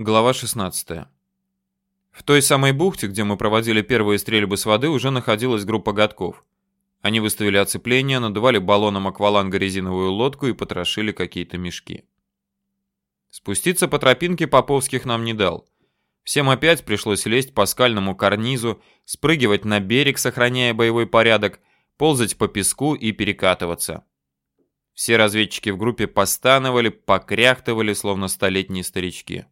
Глава 16. В той самой бухте, где мы проводили первые стрельбы с воды, уже находилась группа годков. Они выставили оцепление, надували баллоном акваланга резиновую лодку и потрошили какие-то мешки. Спуститься по тропинке Поповских нам не дал. Всем опять пришлось лезть по скальному карнизу, спрыгивать на берег, сохраняя боевой порядок, ползать по песку и перекатываться. Все разведчики в группе постановали, покряхтывали, словно столетние старички.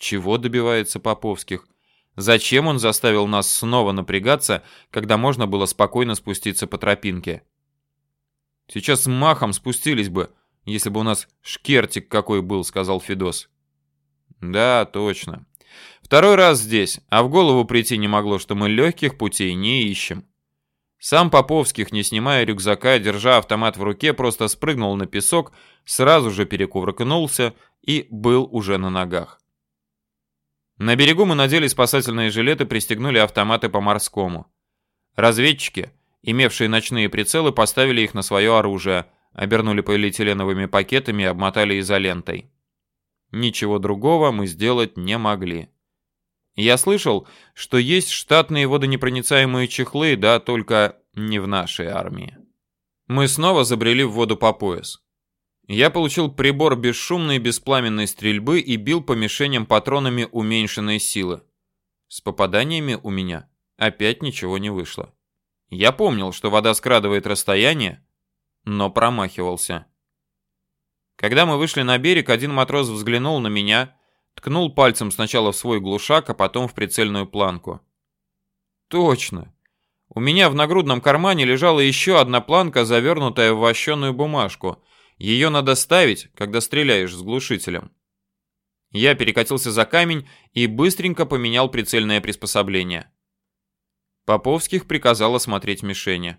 Чего добивается Поповских? Зачем он заставил нас снова напрягаться, когда можно было спокойно спуститься по тропинке? Сейчас махом спустились бы, если бы у нас шкертик какой был, сказал Федос. Да, точно. Второй раз здесь, а в голову прийти не могло, что мы легких путей не ищем. Сам Поповских, не снимая рюкзака, держа автомат в руке, просто спрыгнул на песок, сразу же перекувыркнулся и был уже на ногах. На берегу мы надели спасательные жилеты, пристегнули автоматы по-морскому. Разведчики, имевшие ночные прицелы, поставили их на свое оружие, обернули полиэтиленовыми пакетами и обмотали изолентой. Ничего другого мы сделать не могли. Я слышал, что есть штатные водонепроницаемые чехлы, да только не в нашей армии. Мы снова забрели в воду по пояс. Я получил прибор бесшумной беспламенной стрельбы и бил по мишеням патронами уменьшенной силы. С попаданиями у меня опять ничего не вышло. Я помнил, что вода скрадывает расстояние, но промахивался. Когда мы вышли на берег, один матрос взглянул на меня, ткнул пальцем сначала в свой глушак, а потом в прицельную планку. Точно. У меня в нагрудном кармане лежала еще одна планка, завернутая в вощеную бумажку, ее надо ставить, когда стреляешь с глушителем. Я перекатился за камень и быстренько поменял прицельное приспособление. Поповских приказал осмотреть мишени.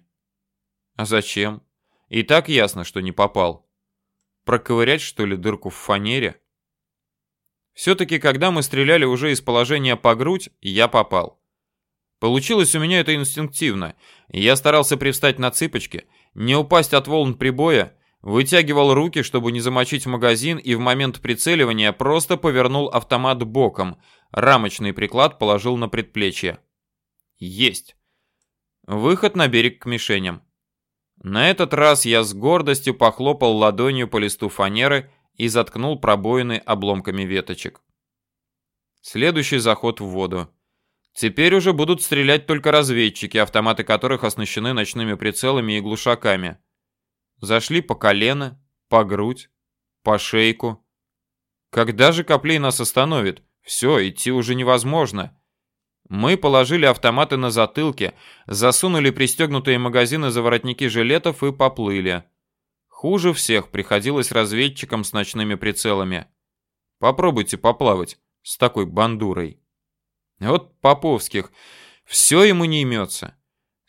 А зачем? И так ясно, что не попал. Проковырять, что ли, дырку в фанере? Все-таки, когда мы стреляли уже из положения по грудь, я попал. Получилось у меня это инстинктивно. Я старался привстать на цыпочки, не упасть от волн прибоя Вытягивал руки, чтобы не замочить магазин, и в момент прицеливания просто повернул автомат боком. Рамочный приклад положил на предплечье. Есть. Выход на берег к мишеням. На этот раз я с гордостью похлопал ладонью по листу фанеры и заткнул пробоины обломками веточек. Следующий заход в воду. Теперь уже будут стрелять только разведчики, автоматы которых оснащены ночными прицелами и глушаками. Зашли по колено, по грудь, по шейку. Когда же Коплей нас остановит? Все, идти уже невозможно. Мы положили автоматы на затылке, засунули пристегнутые магазины за воротники жилетов и поплыли. Хуже всех приходилось разведчикам с ночными прицелами. Попробуйте поплавать с такой бандурой. Вот Поповских, все ему не имется.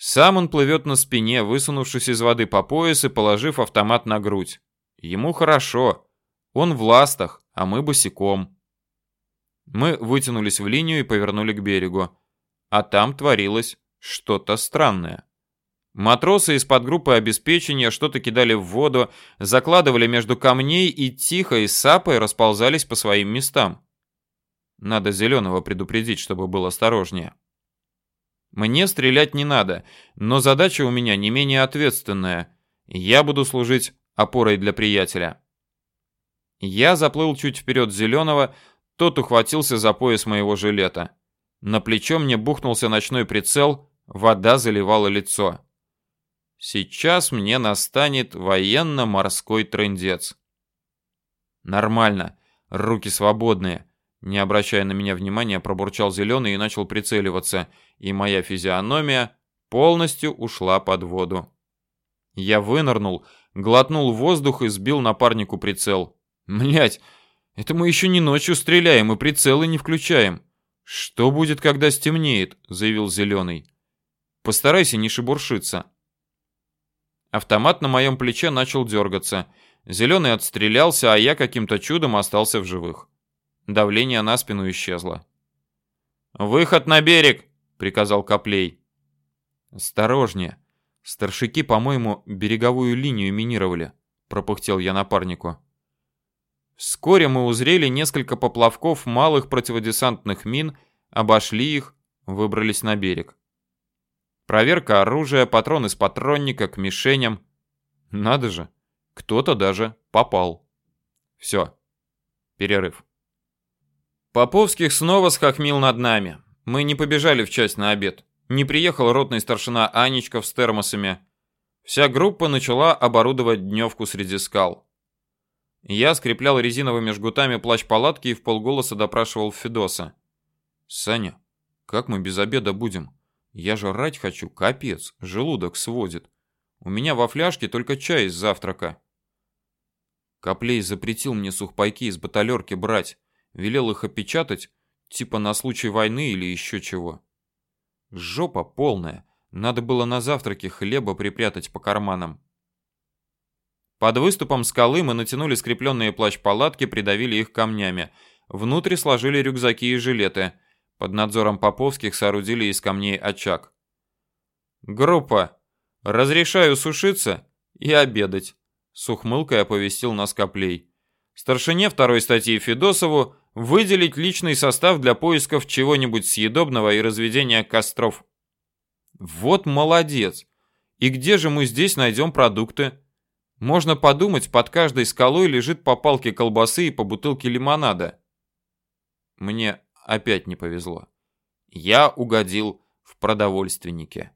Сам он плывет на спине, высунувшись из воды по пояс и положив автомат на грудь. Ему хорошо. Он в ластах, а мы босиком. Мы вытянулись в линию и повернули к берегу. А там творилось что-то странное. Матросы из подгруппы обеспечения что-то кидали в воду, закладывали между камней и тихо и сапой расползались по своим местам. Надо Зеленого предупредить, чтобы был осторожнее. Мне стрелять не надо, но задача у меня не менее ответственная. Я буду служить опорой для приятеля. Я заплыл чуть вперед зеленого, тот ухватился за пояс моего жилета. На плечо мне бухнулся ночной прицел, вода заливала лицо. Сейчас мне настанет военно-морской трындец. Нормально, руки свободные. Не обращая на меня внимания, пробурчал зеленый и начал прицеливаться, и моя физиономия полностью ушла под воду. Я вынырнул, глотнул воздух и сбил напарнику прицел. Млять, это мы еще не ночью стреляем и прицелы не включаем. Что будет, когда стемнеет, заявил зеленый. Постарайся не шебуршиться. Автомат на моем плече начал дергаться. Зеленый отстрелялся, а я каким-то чудом остался в живых. Давление на спину исчезло. «Выход на берег!» — приказал Коплей. «Осторожнее. Старшики, по-моему, береговую линию минировали», — пропыхтел я напарнику. Вскоре мы узрели несколько поплавков малых противодесантных мин, обошли их, выбрались на берег. Проверка оружия, патроны с патронника к мишеням. Надо же, кто-то даже попал. Все. Перерыв. Поповских снова схохмил над нами. Мы не побежали в часть на обед. Не приехал ротный старшина Анечка с термосами. Вся группа начала оборудовать дневку среди скал. Я скреплял резиновыми жгутами плащ палатки и в полголоса допрашивал Федоса. «Саня, как мы без обеда будем? Я же рать хочу, капец, желудок сводит. У меня во фляжке только чай из завтрака». Коплей запретил мне сухпайки из баталерки брать, велел их опечатать, типа на случай войны или еще чего. Жопа полная, надо было на завтраке хлеба припрятать по карманам. Под выступом скалы мы натянули скрепленные плащ-палатки, придавили их камнями. Внутрь сложили рюкзаки и жилеты. Под надзором Поповских соорудили из камней очаг. «Группа, разрешаю сушиться и обедать», — с ухмылкой оповестил нас Коплей. Старшине второй статьи Федосову выделить личный состав для поисков чего-нибудь съедобного и разведения костров. Вот молодец! И где же мы здесь найдем продукты? Можно подумать, под каждой скалой лежит по палке колбасы и по бутылке лимонада. Мне опять не повезло. Я угодил в продовольственнике.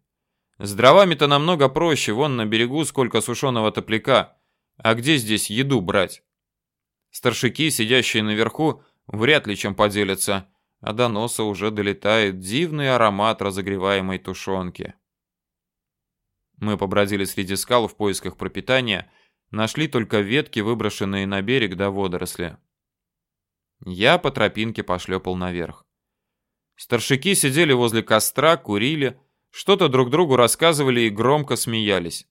С дровами-то намного проще, вон на берегу сколько сушеного топляка. А где здесь еду брать? Старшики, сидящие наверху, вряд ли чем поделятся, а до носа уже долетает дивный аромат разогреваемой тушенки. Мы побродили среди скал в поисках пропитания, нашли только ветки, выброшенные на берег до водоросли. Я по тропинке пошлепал наверх. Старшики сидели возле костра, курили, что-то друг другу рассказывали и громко смеялись.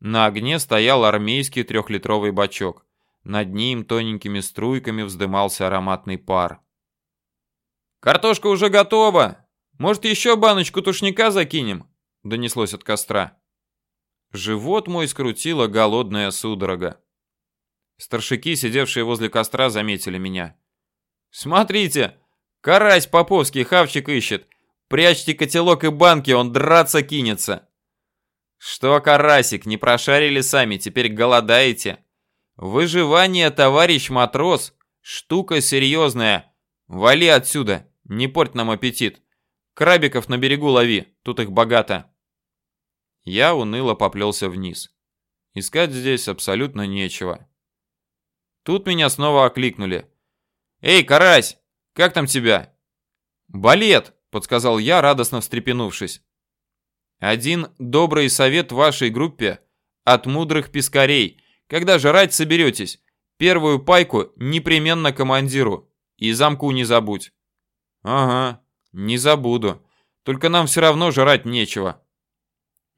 На огне стоял армейский трехлитровый бачок. Над ним тоненькими струйками вздымался ароматный пар. «Картошка уже готова! Может, еще баночку тушника закинем?» — донеслось от костра. Живот мой скрутила голодная судорога. Старшики, сидевшие возле костра, заметили меня. «Смотрите! Карась поповский хавчик ищет! Прячьте котелок и банки, он драться кинется!» «Что, карасик, не прошарили сами, теперь голодаете?» «Выживание, товарищ матрос, штука серьезная. Вали отсюда, не порть нам аппетит. Крабиков на берегу лови, тут их богато». Я уныло поплелся вниз. Искать здесь абсолютно нечего. Тут меня снова окликнули. «Эй, карась, как там тебя?» «Балет!» — подсказал я, радостно встрепенувшись. «Один добрый совет вашей группе от мудрых пескарей. Когда жрать соберетесь, первую пайку непременно командиру. И замку не забудь». «Ага, не забуду. Только нам все равно жрать нечего.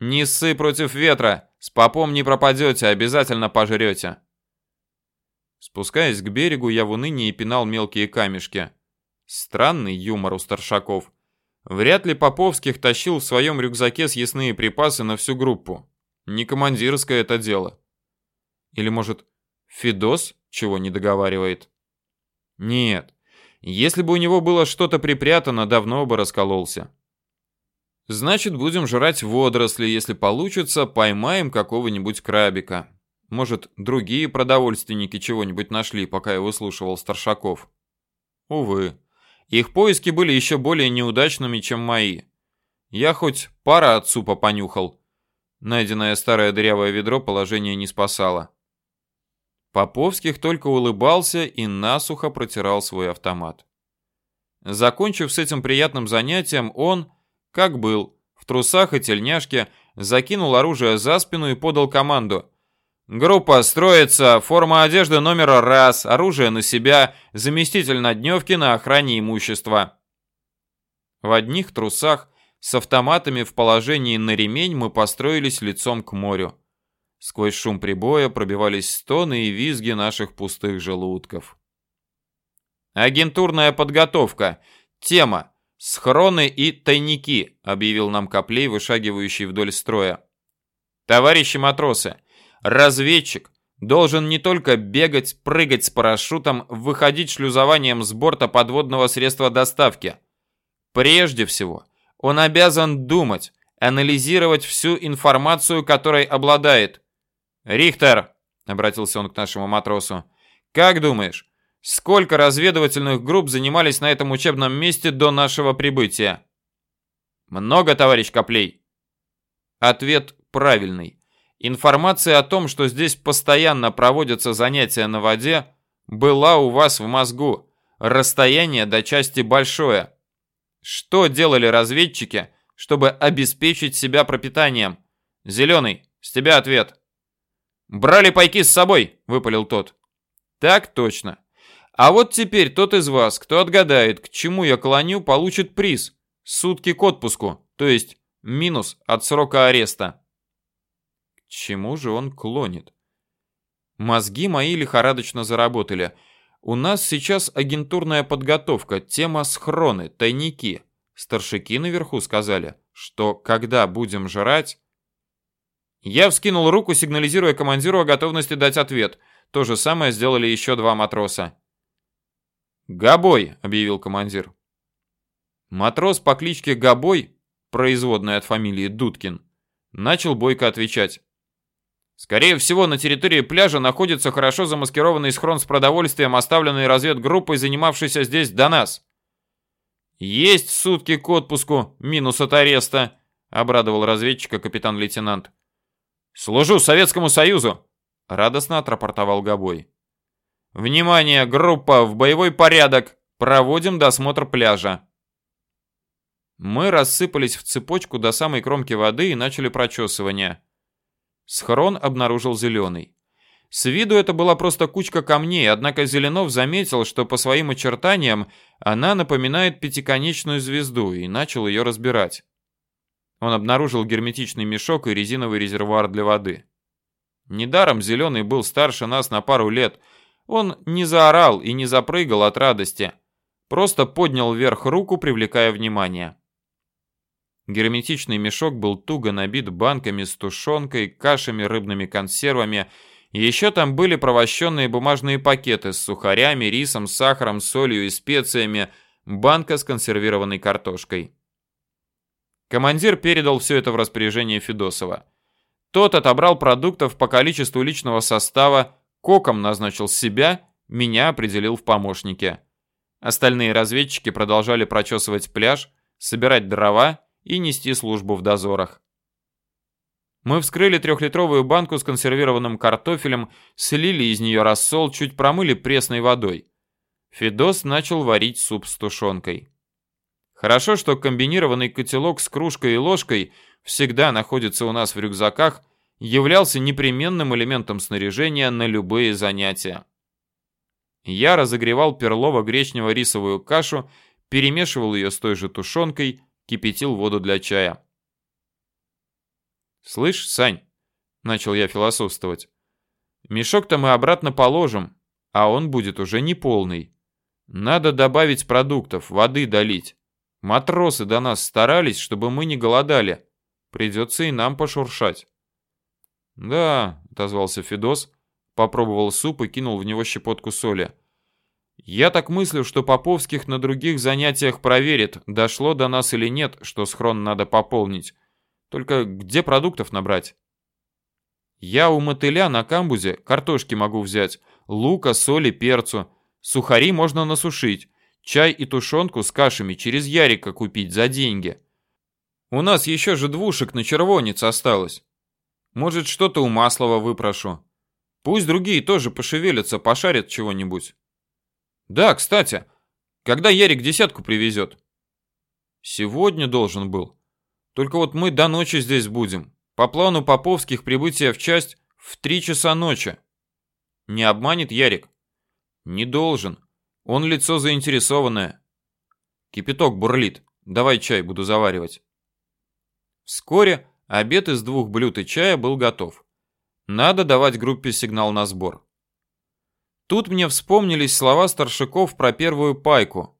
«Не ссы против ветра! С попом не пропадете, обязательно пожрете!» Спускаясь к берегу, я в унынии пинал мелкие камешки. Странный юмор у старшаков. Вряд ли Поповских тащил в своем рюкзаке съестные припасы на всю группу. Не командирское это дело. Или, может, Фидос чего не договаривает? Нет. Если бы у него было что-то припрятано, давно бы раскололся. Значит, будем жрать водоросли, если получится, поймаем какого-нибудь крабика. Может, другие продовольственники чего-нибудь нашли, пока я выслушивал старшаков. Увы, их поиски были еще более неудачными, чем мои. Я хоть пара от супа понюхал. Найденное старое дырявое ведро положение не спасало. Поповских только улыбался и насухо протирал свой автомат. Закончив с этим приятным занятием, он как был, в трусах и тельняшке, закинул оружие за спину и подал команду. «Группа строится, форма одежды номера раз, оружие на себя, заместитель на дневке на охране имущества». В одних трусах, с автоматами в положении на ремень мы построились лицом к морю. Сквозь шум прибоя пробивались стоны и визги наших пустых желудков. Агентурная подготовка. Тема. «Схроны и тайники», — объявил нам Коплей, вышагивающий вдоль строя. «Товарищи матросы, разведчик, должен не только бегать, прыгать с парашютом, выходить шлюзованием с борта подводного средства доставки. Прежде всего, он обязан думать, анализировать всю информацию, которой обладает. «Рихтер», — обратился он к нашему матросу, — «как думаешь, сколько разведывательных групп занимались на этом учебном месте до нашего прибытия?» «Много, товарищ Коплей?» Ответ правильный. Информация о том, что здесь постоянно проводятся занятия на воде, была у вас в мозгу. Расстояние до части большое. Что делали разведчики, чтобы обеспечить себя пропитанием? Зеленый, с тебя ответ. Брали пайки с собой, выпалил тот. Так точно. А вот теперь тот из вас, кто отгадает, к чему я клоню, получит приз. Сутки к отпуску, то есть минус от срока ареста чему же он клонит? Мозги мои лихорадочно заработали. У нас сейчас агентурная подготовка, тема схроны, тайники. Старшики наверху сказали, что когда будем жрать... Я вскинул руку, сигнализируя командиру о готовности дать ответ. То же самое сделали еще два матроса. «Габой», — объявил командир. Матрос по кличке Габой, производный от фамилии Дудкин, начал бойко отвечать. Скорее всего, на территории пляжа находится хорошо замаскированный схрон с продовольствием, оставленный разведгруппой, занимавшейся здесь до нас. Есть сутки к отпуску, минус от ареста, обрадовал разведчика капитан-лейтенант. Служу Советскому Союзу, радостно отрапортовал Габой. Внимание, группа в боевой порядок. Проводим досмотр пляжа. Мы рассыпались в цепочку до самой кромки воды и начали прочесывание. Схрон обнаружил зеленый. С виду это была просто кучка камней, однако Зеленов заметил, что по своим очертаниям она напоминает пятиконечную звезду и начал ее разбирать. Он обнаружил герметичный мешок и резиновый резервуар для воды. Недаром Зеленый был старше нас на пару лет. Он не заорал и не запрыгал от радости. Просто поднял вверх руку, привлекая внимание. Герметичный мешок был туго набит банками с тушенкой, кашами, рыбными консервами. Еще там были провощенные бумажные пакеты с сухарями, рисом, сахаром, солью и специями, банка с консервированной картошкой. Командир передал все это в распоряжение Федосова. Тот отобрал продуктов по количеству личного состава, коком назначил себя, меня определил в помощнике. Остальные разведчики продолжали прочесывать пляж, собирать дрова и нести службу в дозорах. Мы вскрыли трехлитровую банку с консервированным картофелем, слили из нее рассол, чуть промыли пресной водой. Федос начал варить суп с тушенкой. Хорошо, что комбинированный котелок с кружкой и ложкой всегда находится у нас в рюкзаках, являлся непременным элементом снаряжения на любые занятия. Я разогревал перлово-гречнево-рисовую кашу, перемешивал ее с той же тушенкой, кипятил воду для чая. «Слышь, Сань», — начал я философствовать, — «мешок-то мы обратно положим, а он будет уже не полный. Надо добавить продуктов, воды долить. Матросы до нас старались, чтобы мы не голодали. Придется и нам пошуршать». «Да», — отозвался Федос, попробовал суп и кинул в него щепотку соли. Я так мыслю, что Поповских на других занятиях проверит, дошло до нас или нет, что схрон надо пополнить. Только где продуктов набрать? Я у мотыля на камбузе картошки могу взять, лука, соли, перцу. Сухари можно насушить, чай и тушенку с кашами через Ярика купить за деньги. У нас еще же двушек на червонец осталось. Может, что-то у Маслова выпрошу. Пусть другие тоже пошевелятся, пошарят чего-нибудь. Да, кстати, когда Ярик десятку привезет? Сегодня должен был. Только вот мы до ночи здесь будем. По плану Поповских прибытие в часть в три часа ночи. Не обманет Ярик? Не должен. Он лицо заинтересованное. Кипяток бурлит. Давай чай, буду заваривать. Вскоре обед из двух блюд и чая был готов. Надо давать группе сигнал на сбор. Тут мне вспомнились слова старшаков про первую пайку.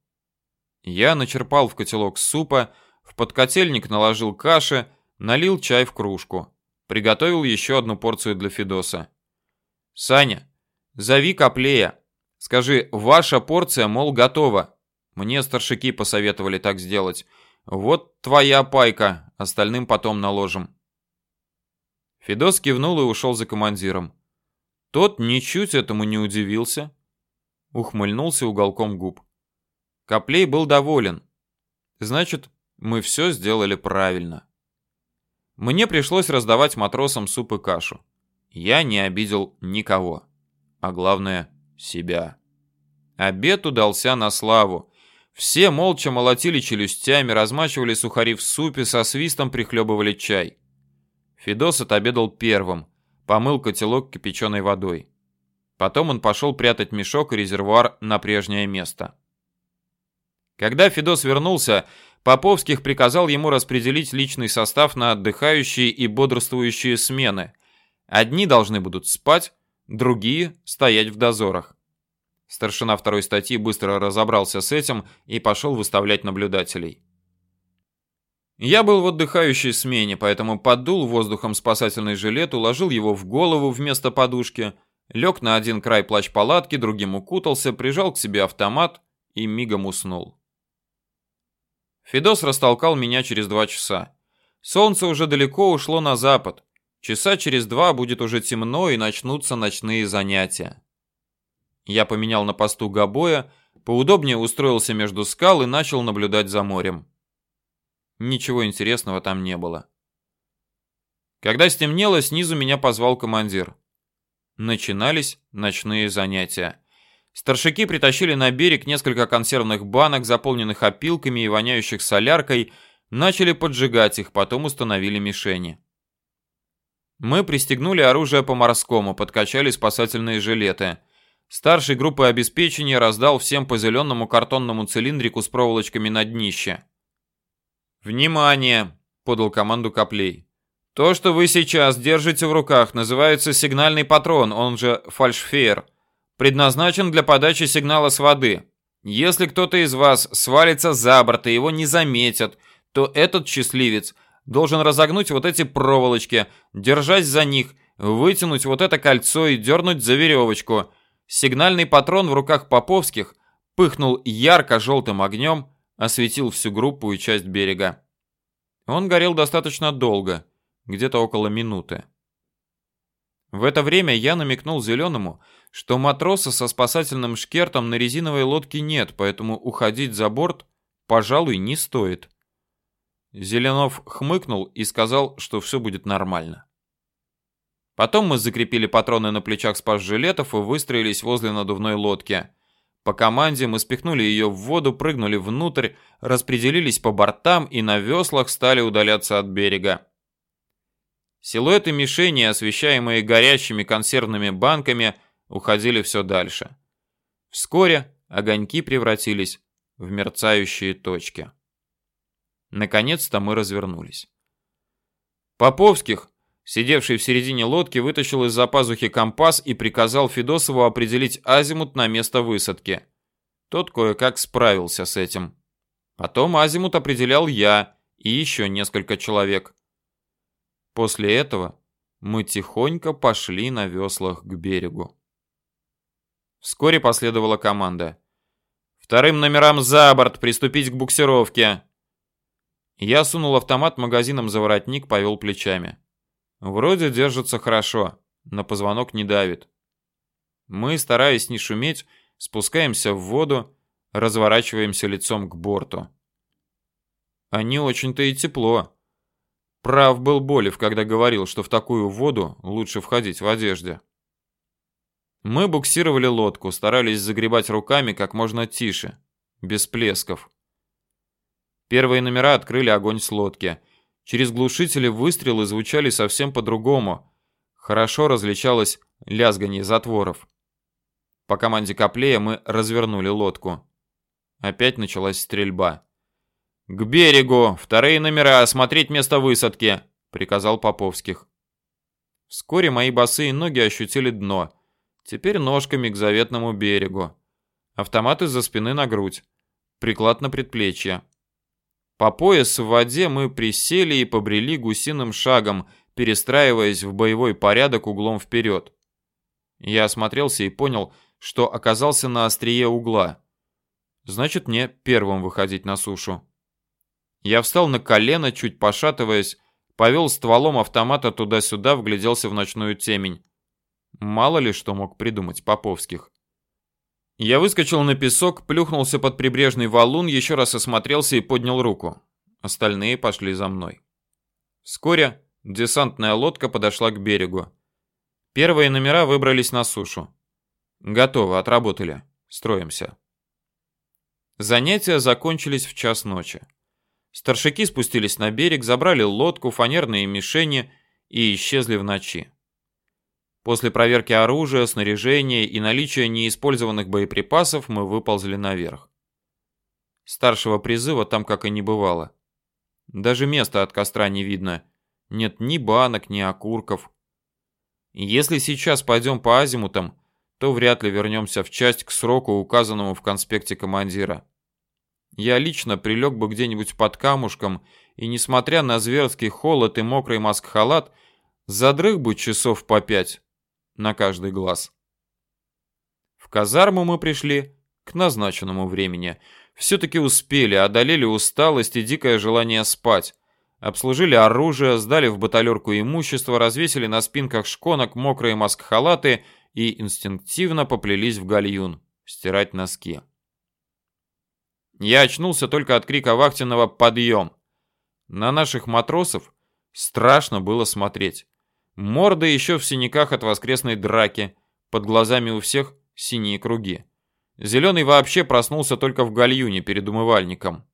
Я начерпал в котелок супа, в подкотельник наложил каши, налил чай в кружку. Приготовил еще одну порцию для Федоса. Саня, зови Коплея. Скажи, ваша порция, мол, готова. Мне старшики посоветовали так сделать. Вот твоя пайка, остальным потом наложим. Федос кивнул и ушел за командиром. Тот ничуть этому не удивился, ухмыльнулся уголком губ. Коплей был доволен. Значит, мы все сделали правильно. Мне пришлось раздавать матросам суп и кашу. Я не обидел никого. А главное, себя. Обед удался на славу. Все молча молотили челюстями, размачивали сухари в супе, со свистом прихлебывали чай. Федос отобедал первым, помыл котелок кипяченой водой. Потом он пошел прятать мешок и резервуар на прежнее место. Когда Федос вернулся, Поповских приказал ему распределить личный состав на отдыхающие и бодрствующие смены. Одни должны будут спать, другие стоять в дозорах. Старшина второй статьи быстро разобрался с этим и пошел выставлять наблюдателей. Я был в отдыхающей смене, поэтому поддул воздухом спасательный жилет, уложил его в голову вместо подушки, лег на один край плащ-палатки, другим укутался, прижал к себе автомат и мигом уснул. Федос растолкал меня через два часа. Солнце уже далеко ушло на запад. Часа через два будет уже темно и начнутся ночные занятия. Я поменял на посту гобоя, поудобнее устроился между скал и начал наблюдать за морем. Ничего интересного там не было. Когда стемнело, снизу меня позвал командир. Начинались ночные занятия. Старшики притащили на берег несколько консервных банок, заполненных опилками и воняющих соляркой, начали поджигать их, потом установили мишени. Мы пристегнули оружие по-морскому, подкачали спасательные жилеты. Старший группы обеспечения раздал всем по зеленому картонному цилиндрику с проволочками на днище. «Внимание!» — подал команду Коплей. «То, что вы сейчас держите в руках, называется сигнальный патрон, он же фальшфейер предназначен для подачи сигнала с воды. Если кто-то из вас свалится за борт и его не заметят, то этот счастливец должен разогнуть вот эти проволочки, держась за них, вытянуть вот это кольцо и дернуть за веревочку. Сигнальный патрон в руках Поповских пыхнул ярко-желтым огнем, осветил всю группу и часть берега. Он горел достаточно долго, где-то около минуты. В это время я намекнул Зеленому, что матроса со спасательным шкертом на резиновой лодке нет, поэтому уходить за борт, пожалуй, не стоит. Зеленов хмыкнул и сказал, что все будет нормально. Потом мы закрепили патроны на плечах спас-жилетов и выстроились возле надувной лодки. По команде мы спихнули ее в воду, прыгнули внутрь, распределились по бортам и на веслах стали удаляться от берега. Силуэты мишени, освещаемые горящими консервными банками, уходили все дальше. Вскоре огоньки превратились в мерцающие точки. Наконец-то мы развернулись. Поповских, сидевший в середине лодки, вытащил из-за пазухи компас и приказал Федосову определить азимут на место высадки. Тот кое-как справился с этим. Потом азимут определял я и еще несколько человек. После этого мы тихонько пошли на веслах к берегу. Вскоре последовала команда. «Вторым номерам за борт, приступить к буксировке!» Я сунул автомат магазином за воротник, повел плечами. Вроде держится хорошо, на позвонок не давит. Мы, стараясь не шуметь, спускаемся в воду, разворачиваемся лицом к борту. А не очень-то и тепло. Прав был Болев, когда говорил, что в такую воду лучше входить в одежде. Мы буксировали лодку, старались загребать руками как можно тише, без плесков. Первые номера открыли огонь с лодки. Через глушители выстрелы звучали совсем по-другому. Хорошо различалось лязганье затворов. По команде Коплея мы развернули лодку. Опять началась стрельба. «К берегу! Вторые номера! Осмотреть место высадки!» — приказал Поповских. Вскоре мои босые ноги ощутили дно. Теперь ножками к заветному берегу. Автомат из-за спины на грудь. Приклад на предплечье. По пояс в воде мы присели и побрели гусиным шагом, перестраиваясь в боевой порядок углом вперед. Я осмотрелся и понял, что оказался на острие угла. Значит, мне первым выходить на сушу. Я встал на колено, чуть пошатываясь, повел стволом автомата туда-сюда, вгляделся в ночную темень. Мало ли что мог придумать Поповских. Я выскочил на песок, плюхнулся под прибрежный валун, еще раз осмотрелся и поднял руку. Остальные пошли за мной. Вскоре десантная лодка подошла к берегу. Первые номера выбрались на сушу. Готово, отработали. Строимся. Занятия закончились в час ночи. Старшики спустились на берег, забрали лодку, фанерные мишени и исчезли в ночи. После проверки оружия, снаряжения и наличия неиспользованных боеприпасов мы выползли наверх. Старшего призыва там как и не бывало. Даже места от костра не видно. Нет ни банок, ни окурков. Если сейчас пойдем по азимутам, то вряд ли вернемся в часть к сроку, указанному в конспекте командира. Я лично прилег бы где-нибудь под камушком и, несмотря на зверский холод и мокрый маск-халат, задрых бы часов по пять на каждый глаз. В казарму мы пришли к назначенному времени. Все-таки успели, одолели усталость и дикое желание спать. Обслужили оружие, сдали в баталерку имущество, развесили на спинках шконок мокрые маск-халаты и инстинктивно поплелись в гальюн стирать носки. Я очнулся только от крика вахтенного «Подъем!». На наших матросов страшно было смотреть. Морды еще в синяках от воскресной драки, под глазами у всех синие круги. Зеленый вообще проснулся только в гальюне перед умывальником.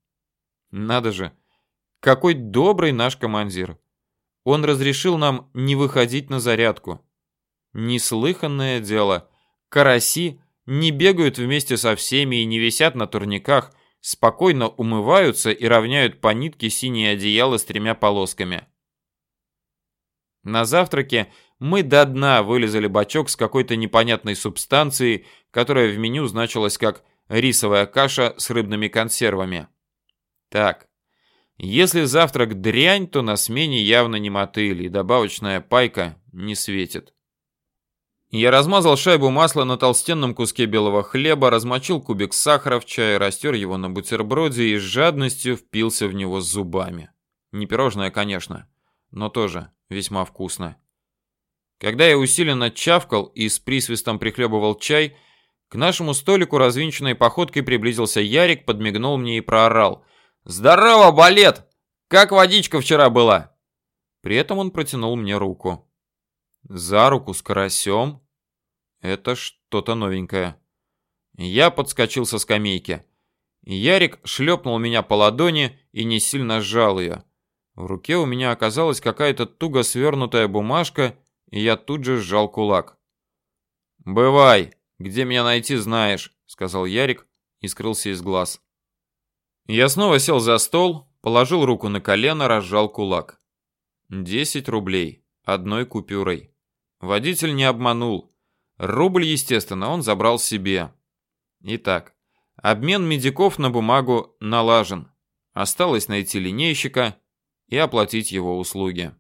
Надо же, какой добрый наш командир. Он разрешил нам не выходить на зарядку. Неслыханное дело. Караси не бегают вместе со всеми и не висят на турниках, спокойно умываются и равняют по нитке синее одеяло с тремя полосками. На завтраке мы до дна вылезали бачок с какой-то непонятной субстанцией, которая в меню значилась как рисовая каша с рыбными консервами. Так, если завтрак дрянь, то на смене явно не мотыль, и добавочная пайка не светит. Я размазал шайбу масла на толстенном куске белого хлеба, размочил кубик сахара в чае, растер его на бутерброде и с жадностью впился в него зубами. Не пирожное, конечно, но тоже весьма вкусно. Когда я усиленно чавкал и с присвистом прихлебывал чай, к нашему столику развинченной походкой приблизился Ярик, подмигнул мне и проорал. «Здорово, балет! Как водичка вчера была?» При этом он протянул мне руку. За руку с карасем? Это что-то новенькое. Я подскочил со скамейки. Ярик шлепнул меня по ладони и не сильно сжал ее. В руке у меня оказалась какая-то туго свернутая бумажка, и я тут же сжал кулак. «Бывай, где меня найти знаешь», — сказал Ярик и скрылся из глаз. Я снова сел за стол, положил руку на колено, разжал кулак. Десять рублей одной купюрой. Водитель не обманул. Рубль, естественно, он забрал себе. Итак, обмен медиков на бумагу налажен. Осталось найти линейщика и оплатить его услуги.